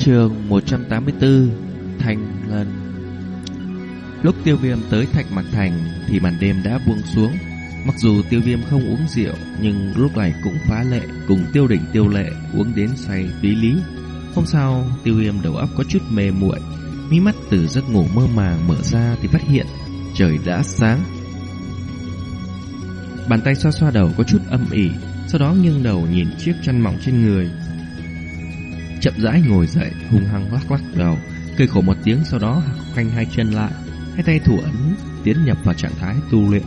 Trường 184 thành lần Lúc tiêu viêm tới Thạch Mạc Thành thì màn đêm đã buông xuống. Mặc dù tiêu viêm không uống rượu nhưng lúc này cũng phá lệ cùng tiêu đỉnh tiêu lệ uống đến say tí lý. Hôm sau tiêu viêm đầu óc có chút mê muội mí mắt từ giấc ngủ mơ màng mở ra thì phát hiện trời đã sáng. Bàn tay xoa xoa đầu có chút âm ỉ, sau đó nghiêng đầu nhìn chiếc chăn mỏng trên người. Chậm rãi ngồi dậy, hung hăng lắc lắc đầu, cười khổ một tiếng sau đó khoanh hai chân lại, hai tay thủ ấn tiến nhập vào trạng thái tu luyện.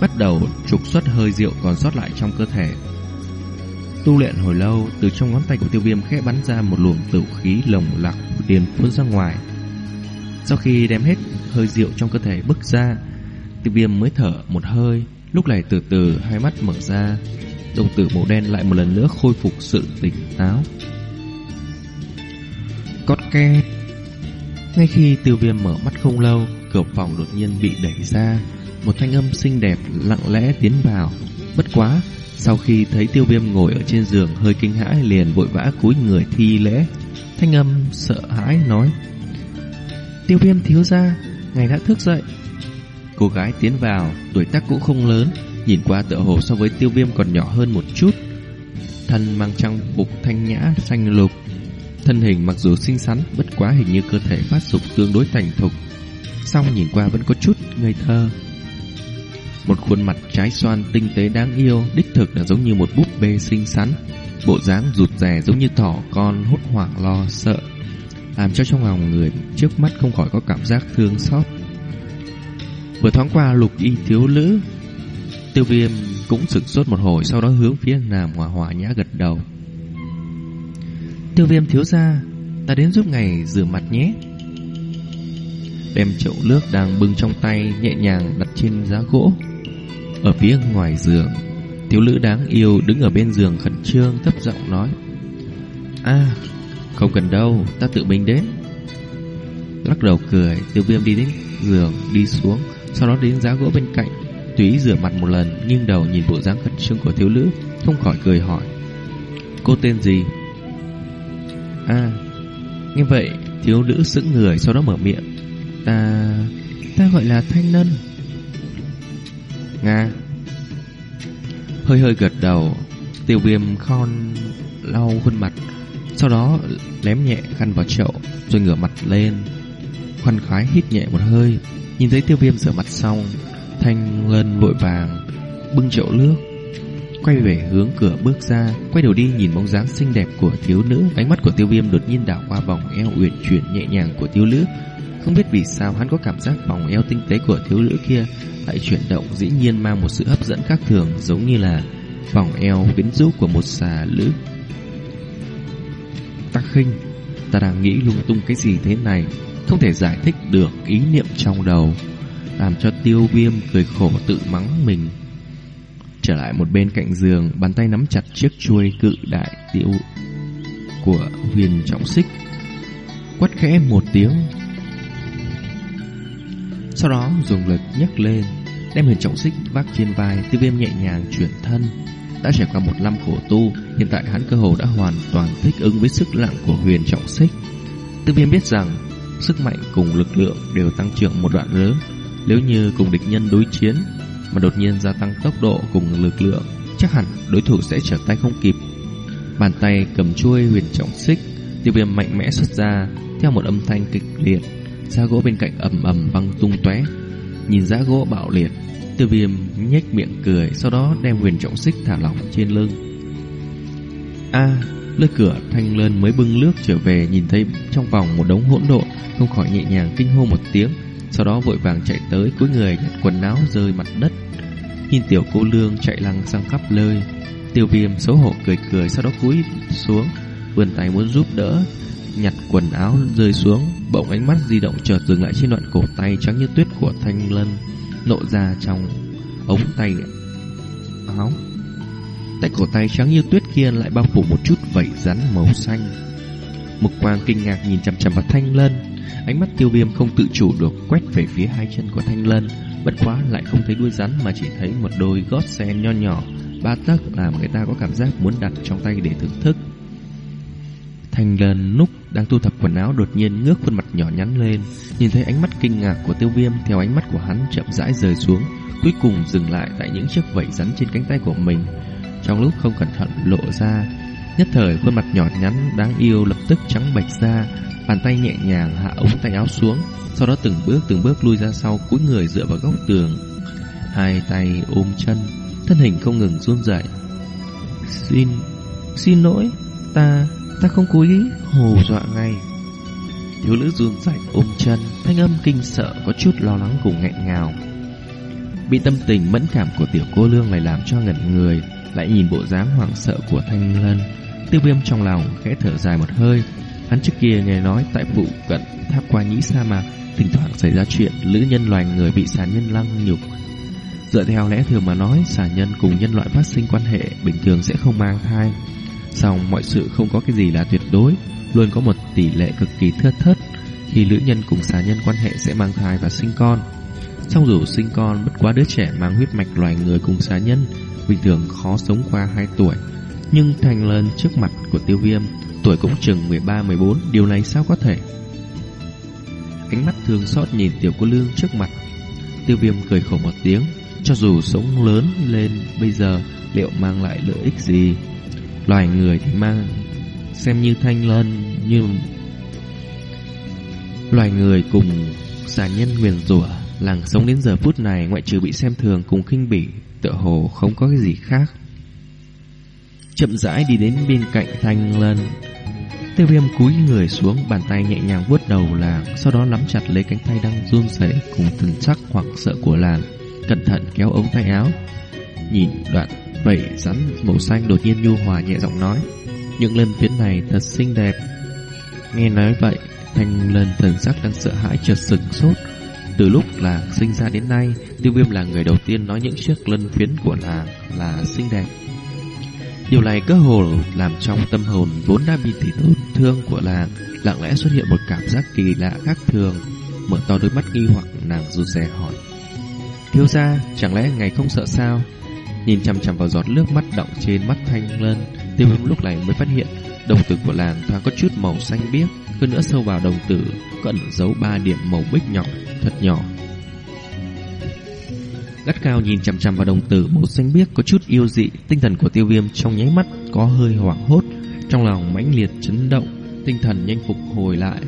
Bắt đầu trục xuất hơi rượu còn sót lại trong cơ thể. Tu luyện hồi lâu, từ trong ngón tay của tiêu viêm khẽ bắn ra một luồng tử khí lồng lặc liền phun ra ngoài. Sau khi đem hết hơi rượu trong cơ thể bức ra, tiêu viêm mới thở một hơi, lúc này từ từ hai mắt mở ra, đồng tử màu đen lại một lần nữa khôi phục sự tỉnh táo. Ke Ngay khi tiêu viêm mở mắt không lâu, cửa phòng đột nhiên bị đẩy ra, một thanh âm xinh đẹp lặng lẽ tiến vào. Bất quá, sau khi thấy tiêu viêm ngồi ở trên giường hơi kinh hãi liền vội vã cúi người thi lễ. Thanh âm sợ hãi nói Tiêu viêm thiếu ra Ngài đã thức dậy Cô gái tiến vào Tuổi tác cũng không lớn Nhìn qua tựa hồ so với tiêu viêm còn nhỏ hơn một chút Thân mang trang phục thanh nhã xanh lục Thân hình mặc dù xinh xắn, Bất quá hình như cơ thể phát dục tương đối thành thục. Xong nhìn qua vẫn có chút ngây thơ. Một khuôn mặt trái xoan tinh tế đáng yêu, Đích thực là giống như một búp bê xinh xắn. Bộ dáng rụt rè giống như thỏ con hốt hoảng lo sợ, Làm cho trong lòng người trước mắt không khỏi có cảm giác thương xót. Vừa thoáng qua lục y thiếu nữ Tiêu viêm cũng sửng sốt một hồi, Sau đó hướng phía nam hòa hòa nhã gật đầu. Tiêu viêm thiếu ra Ta đến giúp ngài rửa mặt nhé. Đem chậu nước đang bưng trong tay Nhẹ nhàng đặt trên giá gỗ. Ở phía ngoài giường, Thiếu nữ đáng yêu đứng ở bên giường khẩn trương thấp giọng nói À Không cần đâu, Ta tự mình đến. Lắc đầu cười, Tiêu viêm đi đến giường, đi xuống, Sau đó đến giá gỗ bên cạnh Túy rửa mặt một lần, nghiêng đầu nhìn bộ dáng khẩn trương của thiếu nữ, Không khỏi cười hỏi, Cô tên gì? À Như vậy, thiếu nữ sững người Sau đó mở miệng. Ta Ta gọi là Thanh Nân. Nga. Hơi hơi gật đầu, Tiêu viêm khon lau khuôn mặt, Sau đó lém nhẹ khăn vào chậu, Rồi ngửa mặt lên. Khoan khoái hít nhẹ một hơi, Nhìn thấy tiêu viêm rửa mặt xong, Thanh Lân vội vàng Bưng chậu nước. Quay về hướng cửa bước ra Quay đầu đi nhìn bóng dáng xinh đẹp của thiếu nữ Ánh mắt của tiêu viêm đột nhiên đảo qua vòng eo uyển chuyển nhẹ nhàng của thiếu nữ Không biết vì sao hắn có cảm giác vòng eo tinh tế của thiếu nữ kia lại chuyển động dĩ nhiên mang một sự hấp dẫn khác thường giống như là vòng eo quyến rũ của một xà lữ. Tắc khinh, ta đang nghĩ lung tung cái gì thế này, không thể giải thích được ý niệm trong đầu, làm cho tiêu viêm cười khổ tự mắng mình. Trở lại một bên cạnh giường, bàn tay nắm chặt chiếc chuôi cự đại tiêu của huyền trọng xích. Quát khẽ một tiếng. Sau đó dùng lực nhấc lên Đem huyền trọng xích vác trên vai Tiêu viêm nhẹ nhàng chuyển thân. Đã trải qua một năm khổ tu Hiện tại hắn cơ hồ đã hoàn toàn thích ứng với sức nặng của huyền trọng xích. Tiêu viêm biết rằng Sức mạnh cùng lực lượng đều tăng trưởng một đoạn lớn Nếu như cùng địch nhân đối chiến mà đột nhiên gia tăng tốc độ cùng lực lượng Chắc hẳn đối thủ sẽ trở tay không kịp Bàn tay cầm chuôi huyền trọng xích Tiêu viêm mạnh mẽ xuất ra Theo một âm thanh kịch liệt Giá gỗ bên cạnh ầm ầm băng tung tóe. Nhìn giá gỗ bạo liệt, Tiêu Viêm nhếch miệng cười, sau đó đem huyền trọng xích thả lỏng trên lưng. A, à, lưỡi cửa thanh lên mới bưng nước trở về nhìn thấy trong vòng một đống hỗn độn, không khỏi nhẹ nhàng kinh hô một tiếng, sau đó vội vàng chạy tới cuối người nhặt quần áo rơi mặt đất. Nhìn tiểu cô lương chạy lăng sang khắp nơi, Tiêu Viêm xấu hổ cười cười sau đó cúi xuống, vươn tay muốn giúp đỡ, nhặt quần áo rơi xuống, bỗng ánh mắt di động chợt dừng lại trên đoạn cổ tay trắng như tuyết của Thanh Lân, lộ ra trong ống tay áo. Tại cổ tay trắng như tuyết kia lại bao phủ một chút vảy rắn màu xanh. Mục quang kinh ngạc nhìn chằm chằm vào Thanh Lân, ánh mắt tiêu viêm không tự chủ được quét về phía hai chân của Thanh Lân, bất quá lại không thấy đuôi rắn mà chỉ thấy một đôi gót sen nho nhỏ, ba tấc làm người ta có cảm giác muốn đặt trong tay để thưởng thức. thanh lân núc đang thu thập quần áo đột nhiên ngước khuôn mặt nhỏ nhắn lên, nhìn thấy ánh mắt kinh ngạc của tiêu viêm theo ánh mắt của hắn chậm rãi rời xuống, cuối cùng dừng lại tại những chiếc vảy rắn trên cánh tay của mình. Trong lúc không cẩn thận lộ ra, nhất thời khuôn mặt nhỏ nhắn đáng yêu lập tức trắng bệch ra, bàn tay nhẹ nhàng hạ ống tay áo xuống, sau đó từng bước từng bước lui ra sau cúi người dựa vào góc tường, hai tay ôm chân, thân hình không ngừng run rẩy. Xin, xin lỗi, ta, ta không cố ý hồ dọa ngay. Thiếu nữ run rẩy ôm chân, thanh âm kinh sợ có chút lo lắng cùng nghẹn ngào. Bị tâm tình mẫn cảm của tiểu cô lương này làm cho ngẩn người, lại nhìn bộ dáng hoảng sợ của thanh lân. Tiêu viêm trong lòng khẽ thở dài một hơi. Hắn trước kia nghe nói tại phụ cận tháp qua nhĩ sa mạc, thỉnh thoảng xảy ra chuyện lữ nhân loài người bị xà nhân lăng nhục. Dựa theo lẽ thường mà nói, xà nhân cùng nhân loại phát sinh quan hệ bình thường sẽ không mang thai. Song mọi sự không có cái gì là tuyệt đối, luôn có một tỷ lệ cực kỳ thưa thớt khi lữ nhân cùng xà nhân quan hệ sẽ mang thai và sinh con. Trong dù sinh con bất quá đứa trẻ mang huyết mạch loài người cùng xà nhân, bình thường khó sống qua 2 tuổi. Nhưng thành lên trước mặt của tiêu viêm, tuổi cũng chừng 13-14, điều này sao có thể? Ánh mắt thương xót nhìn tiểu cô lương trước mặt. Tiêu viêm cười khổ một tiếng, cho dù sống lớn lên bây giờ liệu mang lại lợi ích gì? Loài người thì mang xem như thanh lân như loài người cùng giả nhân nguyền rủa làng sống đến giờ phút này ngoại trừ bị xem thường cùng khinh bỉ tựa hồ không có cái gì khác chậm rãi đi đến bên cạnh thanh lân. Tiêu viêm cúi người xuống, bàn tay nhẹ nhàng vuốt đầu làng, sau đó nắm chặt lấy cánh tay đang run rẩy cùng thần sắc hoảng sợ của làng, cẩn thận kéo ống tay áo. Nhìn đoạn vẩy rắn màu xanh đột nhiên nhu hòa nhẹ giọng nói, những lần phiến này thật xinh đẹp. Nghe nói vậy, thanh Lân thần sắc đang sợ hãi chợt sừng sốt. Từ lúc là sinh ra đến nay, tiêu viêm là người đầu tiên nói những chiếc lân phiến của làng là xinh đẹp điều này cơ hồ làm trong tâm hồn vốn đã bị tỉ tổn thương của làng, lặng lẽ xuất hiện một cảm giác kỳ lạ khác thường, mở to đôi mắt nghi hoặc nàng rụt rè hỏi. Thiếu gia, chẳng lẽ ngày không sợ sao? Nhìn chăm chăm vào giọt nước mắt động trên mắt thanh lân Tiêu viêm lúc này mới phát hiện Đồng tử của làng thoáng có chút màu xanh biếc, Hơn nữa sâu vào đồng tử Có ẩn dấu ba điểm màu bích nhỏ Thật nhỏ. Gắt cao nhìn chăm chăm vào đồng tử Màu xanh biếc có chút yêu dị. Tinh thần của tiêu viêm trong nháy mắt Có hơi hoảng hốt. Trong lòng mãnh liệt chấn động Tinh thần nhanh phục hồi lại.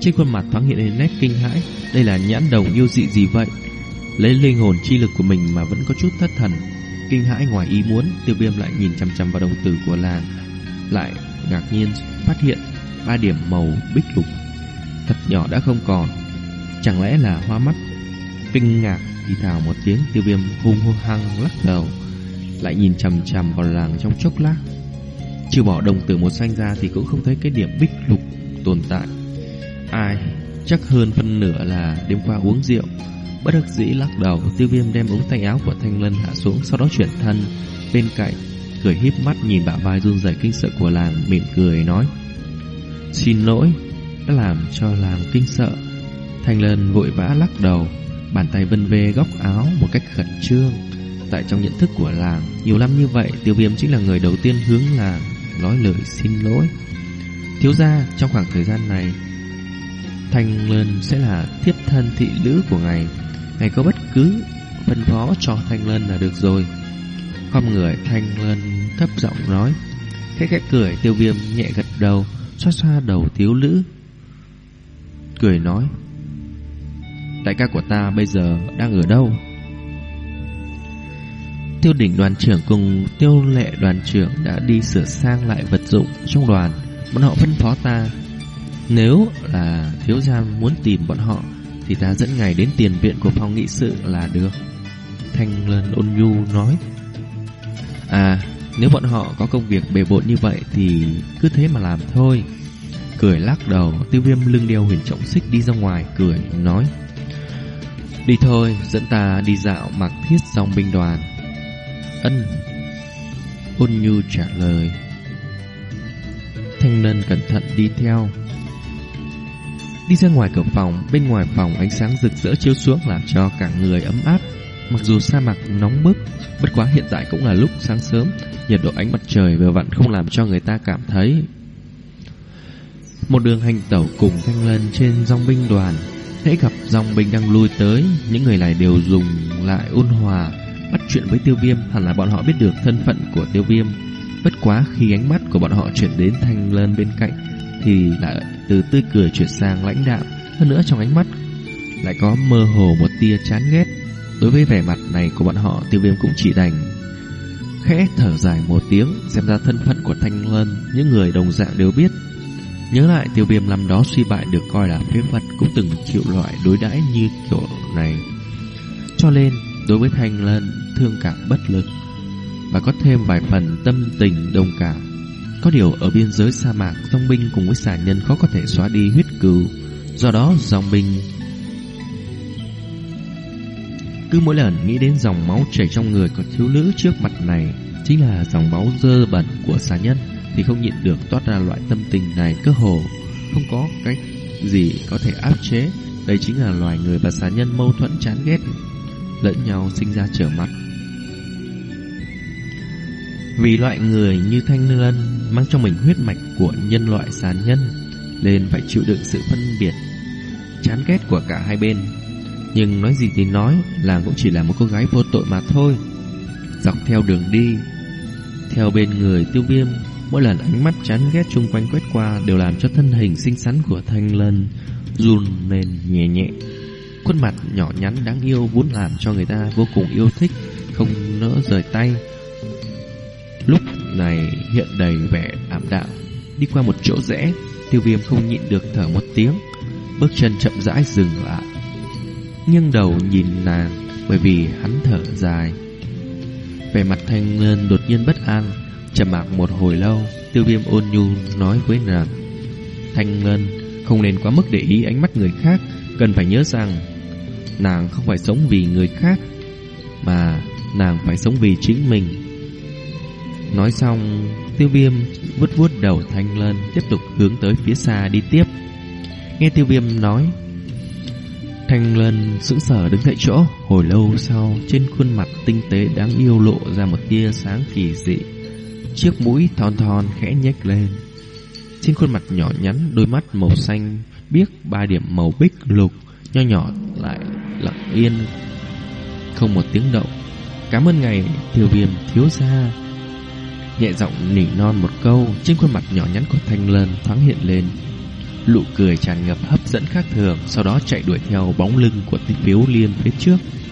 Trên khuôn mặt thoáng hiện lên nét kinh hãi. Đây là nhãn đồng yêu dị gì vậy? Lấy linh hồn chi lực của mình mà vẫn có chút thất thần. Kinh hãi ngoài ý muốn, tiêu viêm lại nhìn chăm chăm vào đồng tử của làng. Lại ngạc nhiên phát hiện ba điểm màu bích lục. Thật nhỏ đã không còn. Chẳng lẽ là hoa mắt? Kinh ngạc thì thào một tiếng tiêu viêm hung hăng lắc đầu. Lại nhìn chằm chằm vào làng trong chốc lát. Trừ bỏ đồng tử một xanh ra thì cũng không thấy cái điểm bích lục tồn tại. Ai? Chắc hơn phân nửa là đêm qua uống rượu Bất đắc dĩ lắc đầu, tiêu viêm đem ống tay áo của Thanh Lân hạ xuống, sau đó chuyển thân bên cạnh, cười híp mắt nhìn bả vai run rẩy kinh sợ của làng, mỉm cười nói: "Xin lỗi, đã làm cho làng kinh sợ." Thanh Lân vội vã lắc đầu, bàn tay vân về góc áo một cách khẩn trương. Tại trong nhận thức của làng, nhiều năm như vậy, tiêu viêm chính là người đầu tiên hướng làng nói lời xin lỗi. Thiếu gia, trong khoảng thời gian này, Thanh Lân sẽ là thiếp thân thị nữ của ngài Ngài có bất cứ phân phó cho Thanh Lân là được rồi Không người Thanh Lân thấp giọng nói Khẽ khẽ cười tiêu viêm nhẹ gật đầu Xoa xoa đầu thiếu nữ Cười nói Đại ca của ta bây giờ đang ở đâu? Tiêu đỉnh đoàn trưởng cùng tiêu lệ đoàn trưởng đã đi sửa sang lại vật dụng trong đoàn. Bọn họ phân phó ta, Nếu là thiếu gia muốn tìm bọn họ, thì ta dẫn ngài đến tiền viện của phòng nghị sự là được. Thanh Lân ôn nhu nói. À nếu bọn họ có công việc bề bộn như vậy Thì cứ thế mà làm thôi. Cười lắc đầu, Tiêu viêm lưng đeo huyền trọng xích đi ra ngoài, Cười, nói. Đi thôi dẫn ta đi dạo mặc thiết dòng binh đoàn. Ân. Ôn nhu trả lời. Thanh Lân cẩn thận đi theo. Đi ra ngoài cửa phòng, bên ngoài phòng ánh sáng rực rỡ chiếu xuống làm cho cả người ấm áp. Mặc dù sa mạc nóng bức, bất quá hiện tại cũng là lúc sáng sớm, nhiệt độ ánh mặt trời vừa vặn không làm cho người ta cảm thấy. Một đường hành tẩu cùng thanh lân trên dòng binh đoàn. Hãy gặp dòng binh đang lui tới, Những người này đều dùng lại ôn hòa, Bắt chuyện với tiêu viêm, Hẳn là bọn họ biết được thân phận của tiêu viêm. Bất quá khi ánh mắt của bọn họ chuyển đến thanh lân bên cạnh, Thì lại từ tươi cười chuyển sang lãnh đạm. Hơn nữa trong ánh mắt Lại có mơ hồ một tia chán ghét. Đối với vẻ mặt này của bọn họ, Tiêu viêm cũng chỉ đành Khẽ thở dài một tiếng, Xem ra thân phận của thanh lân, Những người đồng dạng đều biết. Nhớ lại tiêu viêm năm đó suy bại được coi là phế vật cũng từng chịu loại đối đãi như kiểu này. Cho nên, đối với Thanh Lân, thương cảm bất lực và có thêm vài phần tâm tình đồng cảm. Có điều ở biên giới sa mạc, dòng binh cùng với xà nhân khó có thể xóa đi huyết cừu. Do đó, dòng binh cứ mỗi lần nghĩ đến dòng máu chảy trong người của thiếu nữ trước mặt này chính là dòng máu dơ bẩn của xà nhân thì không nhịn được toát ra loại tâm tình này cơ hồ không có cách gì có thể áp chế. Đây chính là loài người và xà nhân mâu thuẫn chán ghét lẫn nhau sinh ra trở mặt. Vì loại người như Thanh Lân mang trong mình huyết mạch của nhân loại xà nhân nên phải chịu đựng sự phân biệt chán ghét của cả hai bên. Nhưng nói gì thì nói, làng cũng chỉ là một cô gái vô tội mà thôi. Dọc theo đường đi, theo bên người tiêu viêm Mỗi lần ánh mắt chán ghét chung quanh quét qua đều làm cho thân hình xinh xắn của Thanh Lân run lên nhẹ nhẹ. Khuôn mặt nhỏ nhắn đáng yêu vốn làm cho người ta vô cùng yêu thích, không nỡ rời tay. Lúc này hiện đầy vẻ ảm đạm, đi qua một chỗ rẽ, tiêu viêm không nhịn được thở một tiếng, bước chân chậm rãi dừng lại. Nhưng đầu nhìn nàng bởi vì hắn thở dài. Vẻ mặt thanh lân đột nhiên bất an, Trầm mặc một hồi lâu, tiêu viêm ôn nhu nói với nàng. Thanh Ngân không nên quá mức để ý ánh mắt người khác, cần phải nhớ rằng nàng không phải sống vì người khác, mà nàng phải sống vì chính mình. Nói xong, tiêu viêm vuốt vuốt đầu Thanh ngân tiếp tục hướng tới phía xa đi tiếp. Nghe tiêu viêm nói, Thanh Lân sững sờ đứng tại chỗ, hồi lâu sau trên khuôn mặt tinh tế đáng yêu lộ ra một tia sáng kỳ dị. Chiếc mũi thon thon khẽ nhếch lên. Trên khuôn mặt nhỏ nhắn, Đôi mắt màu xanh, Biếc ba điểm màu bích lục, Nho nhỏ lại lặng yên, Không một tiếng động. Cảm ơn ngày tiêu viêm thiếu gia. Nhẹ giọng nỉ non một câu, Trên khuôn mặt nhỏ nhắn của Thanh Lân thoáng hiện lên. Lụ cười tràn ngập hấp dẫn khác thường, Sau đó chạy đuổi theo bóng lưng của tích phiếu liên phía trước.